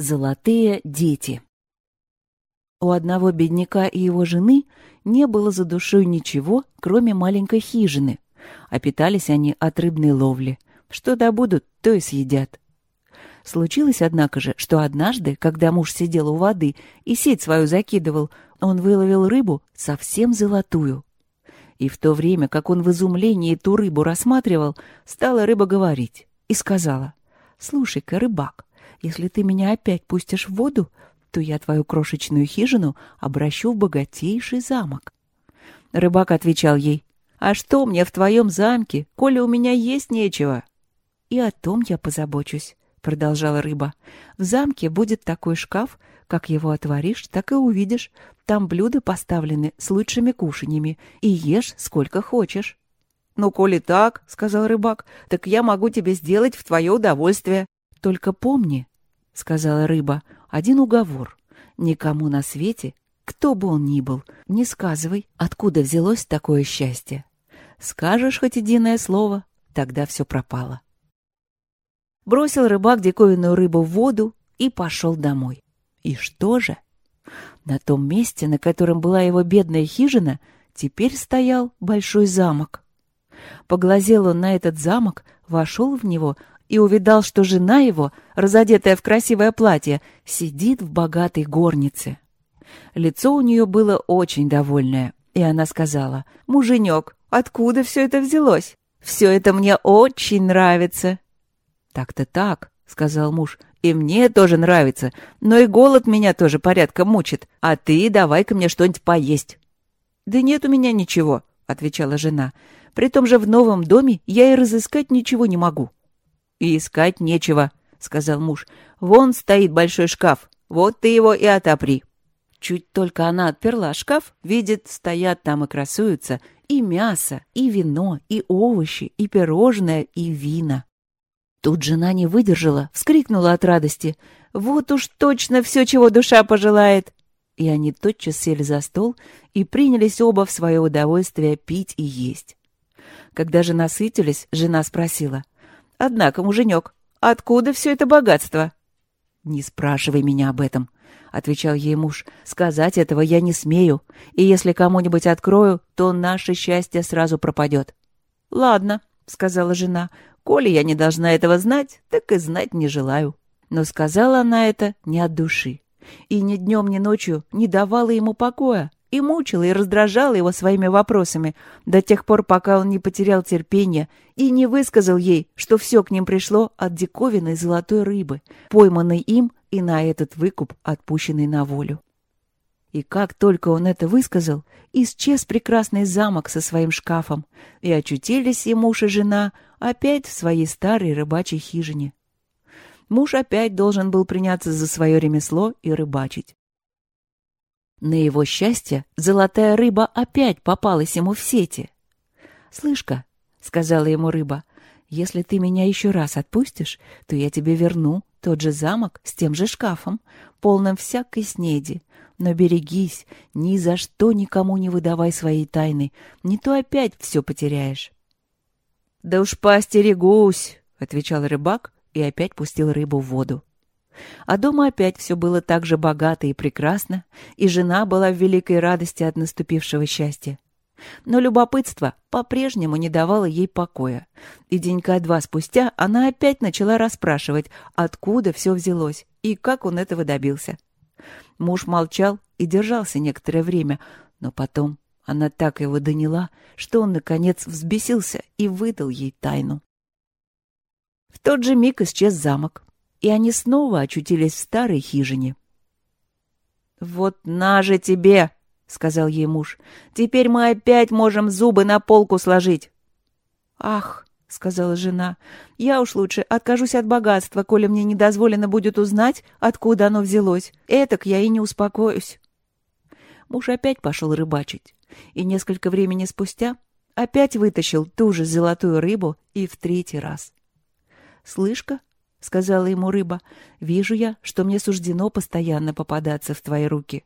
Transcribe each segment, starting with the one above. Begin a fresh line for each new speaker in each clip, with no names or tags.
Золотые дети У одного бедняка и его жены не было за душой ничего, кроме маленькой хижины, а питались они от рыбной ловли. Что добудут, то и съедят. Случилось, однако же, что однажды, когда муж сидел у воды и сеть свою закидывал, он выловил рыбу совсем золотую. И в то время, как он в изумлении ту рыбу рассматривал, стала рыба говорить и сказала, «Слушай-ка, рыбак, если ты меня опять пустишь в воду, то я твою крошечную хижину обращу в богатейший замок». Рыбак отвечал ей, «А что мне в твоем замке, коли у меня есть нечего?» «И о том я позабочусь», — продолжала рыба. «В замке будет такой шкаф, как его отворишь, так и увидишь. Там блюда поставлены с лучшими кушаньями, и ешь сколько хочешь. «Ну, коли так, — сказал рыбак, — так я могу тебе сделать в твое удовольствие. Только помни, — сказала рыба, — один уговор. Никому на свете, кто бы он ни был, не сказывай, откуда взялось такое счастье. Скажешь хоть единое слово, тогда все пропало. Бросил рыбак диковинную рыбу в воду и пошел домой. И что же? На том месте, на котором была его бедная хижина, теперь стоял большой замок. Поглазел он на этот замок, вошел в него и увидал, что жена его, разодетая в красивое платье, сидит в богатой горнице. Лицо у нее было очень довольное, и она сказала, «Муженек, откуда все это взялось? Все это мне очень нравится». «Так-то так», — сказал муж, и мне тоже нравится, но и голод меня тоже порядком мучит. А ты давай-ка мне что-нибудь поесть». «Да нет у меня ничего», — отвечала жена. «При том же в новом доме я и разыскать ничего не могу». «И искать нечего», — сказал муж. «Вон стоит большой шкаф. Вот ты его и отопри». Чуть только она отперла шкаф, видит, стоят там и красуются и мясо, и вино, и овощи, и пирожное, и вина. Тут жена не выдержала, вскрикнула от радости. «Вот уж точно все, чего душа пожелает!» И они тотчас сели за стол и принялись оба в свое удовольствие пить и есть. Когда же насытились, жена спросила. «Однако, муженек, откуда все это богатство?» «Не спрашивай меня об этом», — отвечал ей муж. «Сказать этого я не смею, и если кому-нибудь открою, то наше счастье сразу пропадет». «Ладно», — сказала жена, Коли я не должна этого знать, так и знать не желаю. Но сказала она это не от души. И ни днем, ни ночью не давала ему покоя, и мучила, и раздражала его своими вопросами до тех пор, пока он не потерял терпения и не высказал ей, что все к ним пришло от диковинной золотой рыбы, пойманной им и на этот выкуп, отпущенный на волю. И как только он это высказал, исчез прекрасный замок со своим шкафом, и очутились и муж, и жена опять в своей старой рыбачьей хижине. Муж опять должен был приняться за свое ремесло и рыбачить. На его счастье золотая рыба опять попалась ему в сети. «Слышь-ка», — сказала ему рыба, — «если ты меня еще раз отпустишь, то я тебе верну тот же замок с тем же шкафом, полным всякой снеди, но берегись, ни за что никому не выдавай своей тайны, не то опять все потеряешь. — Да уж постерегусь, — отвечал рыбак и опять пустил рыбу в воду. А дома опять все было так же богато и прекрасно, и жена была в великой радости от наступившего счастья. Но любопытство по-прежнему не давало ей покоя, и денька два спустя она опять начала расспрашивать, откуда все взялось и как он этого добился. Муж молчал и держался некоторое время, но потом она так его доняла, что он, наконец, взбесился и выдал ей тайну. В тот же миг исчез замок, и они снова очутились в старой хижине. «Вот на же тебе!» — сказал ей муж. «Теперь мы опять можем зубы на полку сложить». «Ах!» — сказала жена. «Я уж лучше откажусь от богатства, коли мне не дозволено будет узнать, откуда оно взялось. Этак я и не успокоюсь». Муж опять пошел рыбачить, и несколько времени спустя опять вытащил ту же золотую рыбу и в третий раз. «Слышь-ка», — сказала ему рыба, — «вижу я, что мне суждено постоянно попадаться в твои руки.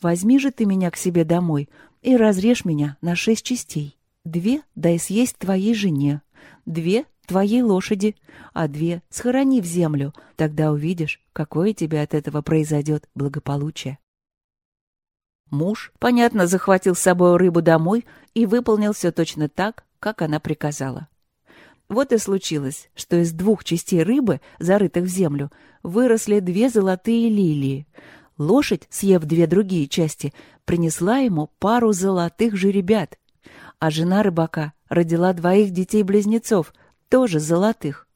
Возьми же ты меня к себе домой и разрежь меня на шесть частей. Две дай съесть твоей жене, две твоей лошади, а две схорони в землю, тогда увидишь, какое тебе от этого произойдет благополучие. Муж, понятно, захватил с собой рыбу домой и выполнил все точно так, как она приказала. Вот и случилось, что из двух частей рыбы, зарытых в землю, выросли две золотые лилии. Лошадь, съев две другие части, принесла ему пару золотых жеребят, а жена рыбака родила двоих детей-близнецов, тоже золотых.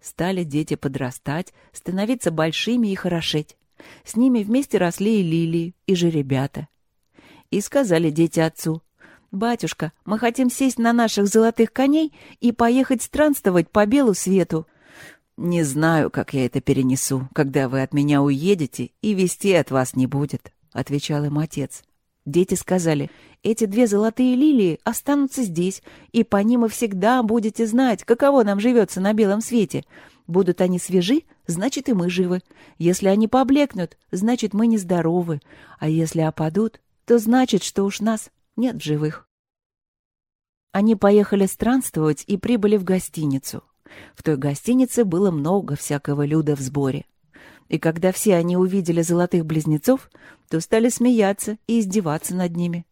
Стали дети подрастать, становиться большими и хорошеть. С ними вместе росли и лилии, и жеребята. И сказали дети отцу, «Батюшка, мы хотим сесть на наших золотых коней и поехать странствовать по белу свету». «Не знаю, как я это перенесу, когда вы от меня уедете, и вести от вас не будет», — отвечал им отец. Дети сказали, «Эти две золотые лилии останутся здесь, и по ним вы всегда будете знать, каково нам живется на белом свете. Будут они свежи, значит, и мы живы. Если они поблекнут, значит, мы нездоровы. А если опадут, то значит, что уж нас нет в живых. Они поехали странствовать и прибыли в гостиницу. В той гостинице было много всякого люда в сборе. И когда все они увидели золотых близнецов, то стали смеяться и издеваться над ними.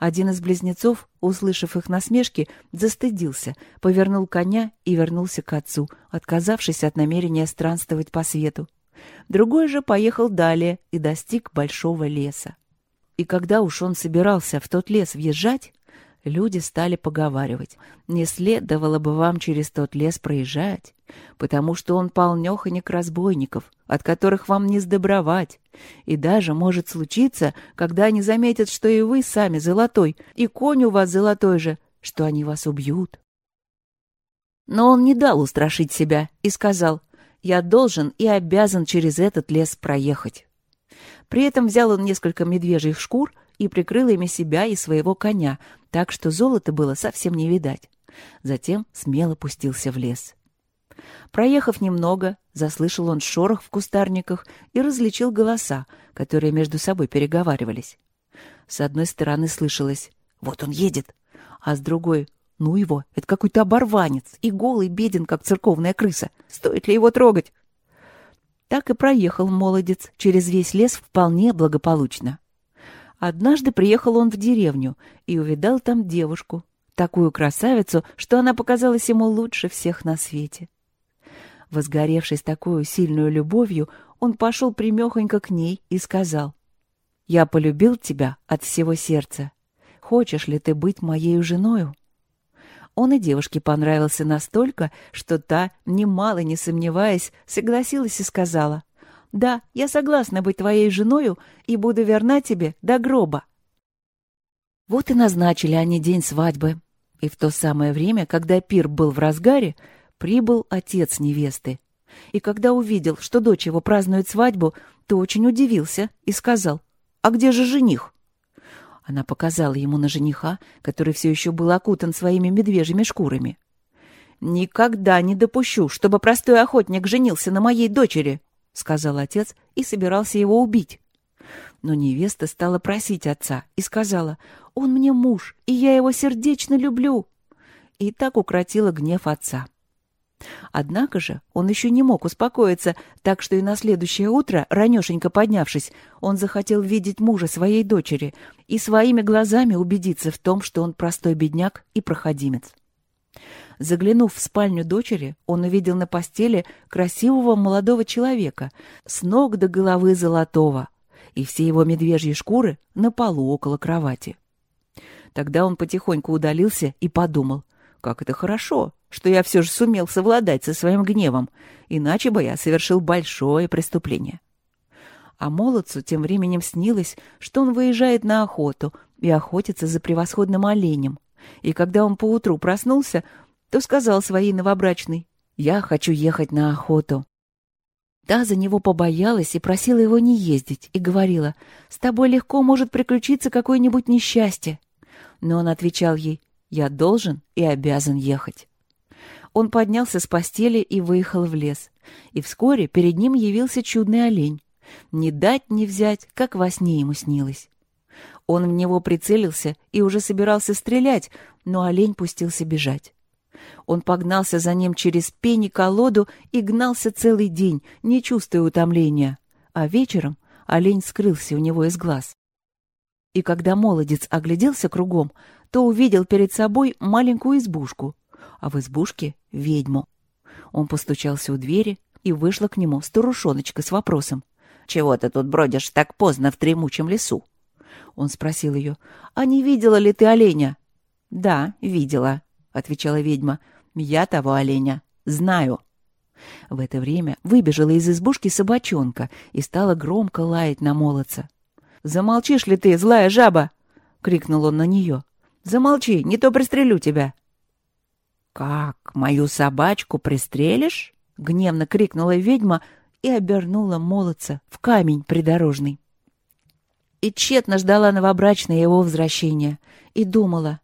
Один из близнецов, услышав их насмешки, застыдился, повернул коня и вернулся к отцу, отказавшись от намерения странствовать по свету. Другой же поехал далее и достиг большого леса. И когда уж он собирался в тот лес въезжать, люди стали поговаривать. Не следовало бы вам через тот лес проезжать, потому что он полнёхонек разбойников, от которых вам не сдобровать. И даже может случиться, когда они заметят, что и вы сами золотой, и конь у вас золотой же, что они вас убьют. Но он не дал устрашить себя и сказал, «Я должен и обязан через этот лес проехать». При этом взял он несколько медвежьих шкур и прикрыл ими себя и своего коня, так что золота было совсем не видать. Затем смело пустился в лес. Проехав немного, заслышал он шорох в кустарниках и различил голоса, которые между собой переговаривались. С одной стороны слышалось «Вот он едет», а с другой «Ну его, это какой-то оборванец и голый беден, как церковная крыса. Стоит ли его трогать?» Так и проехал молодец через весь лес вполне благополучно. Однажды приехал он в деревню и увидал там девушку, такую красавицу, что она показалась ему лучше всех на свете. Возгоревшись такой сильной любовью, он пошел примехонько к ней и сказал, «Я полюбил тебя от всего сердца. Хочешь ли ты быть моей женою?» Он и девушке понравился настолько, что та, немало не сомневаясь, согласилась и сказала, «Да, я согласна быть твоей женою и буду верна тебе до гроба». Вот и назначили они день свадьбы. И в то самое время, когда пир был в разгаре, прибыл отец невесты. И когда увидел, что дочь его празднует свадьбу, то очень удивился и сказал, «А где же жених?» Она показала ему на жениха, который все еще был окутан своими медвежьими шкурами. «Никогда не допущу, чтобы простой охотник женился на моей дочери», — сказал отец и собирался его убить. Но невеста стала просить отца и сказала, «Он мне муж, и я его сердечно люблю». И так укротила гнев отца. Однако же он еще не мог успокоиться, так что и на следующее утро, ранешенько поднявшись, он захотел видеть мужа своей дочери и своими глазами убедиться в том, что он простой бедняк и проходимец. Заглянув в спальню дочери, он увидел на постели красивого молодого человека, с ног до головы золотого, и все его медвежьи шкуры на полу около кровати. Тогда он потихоньку удалился и подумал, как это хорошо, что я все же сумел совладать со своим гневом, иначе бы я совершил большое преступление. А молодцу тем временем снилось, что он выезжает на охоту и охотится за превосходным оленем. И когда он поутру проснулся, то сказал своей новобрачной, «Я хочу ехать на охоту». Та за него побоялась и просила его не ездить, и говорила, «С тобой легко может приключиться какое-нибудь несчастье». Но он отвечал ей, я должен и обязан ехать. Он поднялся с постели и выехал в лес. И вскоре перед ним явился чудный олень. Не дать, не взять, как во сне ему снилось. Он в него прицелился и уже собирался стрелять, но олень пустился бежать. Он погнался за ним через пень и колоду и гнался целый день, не чувствуя утомления. А вечером олень скрылся у него из глаз. И когда молодец огляделся кругом, то увидел перед собой маленькую избушку, а в избушке — ведьму. Он постучался у двери, и вышла к нему старушоночка с вопросом. «Чего ты тут бродишь так поздно в дремучем лесу?» Он спросил ее. «А не видела ли ты оленя?» «Да, видела», — отвечала ведьма. «Я того оленя знаю». В это время выбежала из избушки собачонка и стала громко лаять на молодца. «Замолчишь ли ты, злая жаба?» — крикнул он на нее. «Замолчи, не то пристрелю тебя». «Как, мою собачку пристрелишь?» — гневно крикнула ведьма и обернула молодца в камень придорожный. И тщетно ждала новобрачное его возвращения и думала,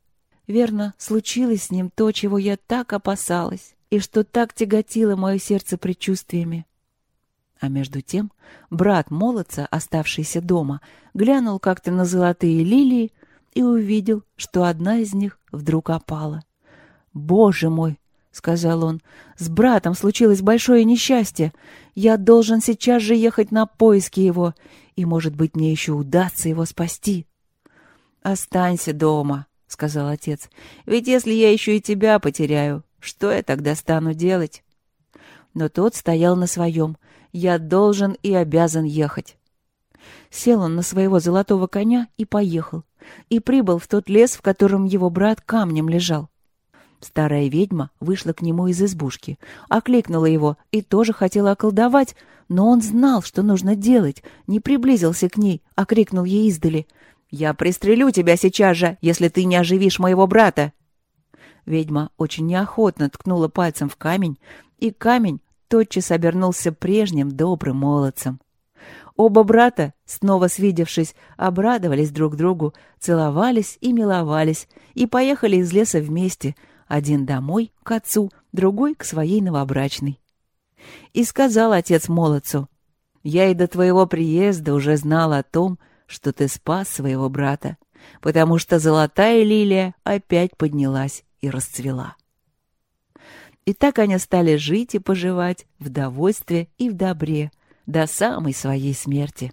верно, случилось с ним то, чего я так опасалась, и что так тяготило мое сердце предчувствиями. А между тем брат молодца, оставшийся дома, глянул как-то на золотые лилии и увидел, что одна из них вдруг опала. «Боже мой!» — сказал он. «С братом случилось большое несчастье. Я должен сейчас же ехать на поиски его, и, может быть, мне еще удастся его спасти». «Останься дома», — сказал отец. «Ведь если я еще и тебя потеряю, что я тогда стану делать?» Но тот стоял на своем. «Я должен и обязан ехать». Сел он на своего золотого коня и поехал, и прибыл в тот лес, в котором его брат камнем лежал. Старая ведьма вышла к нему из избушки, окликнула его и тоже хотела околдовать, но он знал, что нужно делать, не приблизился к ней, а крикнул ей издали. «Я пристрелю тебя сейчас же, если ты не оживишь моего брата!» Ведьма очень неохотно ткнула пальцем в камень, и камень тотчас обернулся прежним добрым молодцем. Оба брата, снова свидевшись, обрадовались друг другу, целовались и миловались, и поехали из леса вместе — один домой, к отцу, другой к своей новобрачной. И сказал отец молодцу, «Я и до твоего приезда уже знал о том, что ты спас своего брата, потому что золотая лилия опять поднялась и расцвела». И так они стали жить и поживать в довольстве и в добре до самой своей смерти.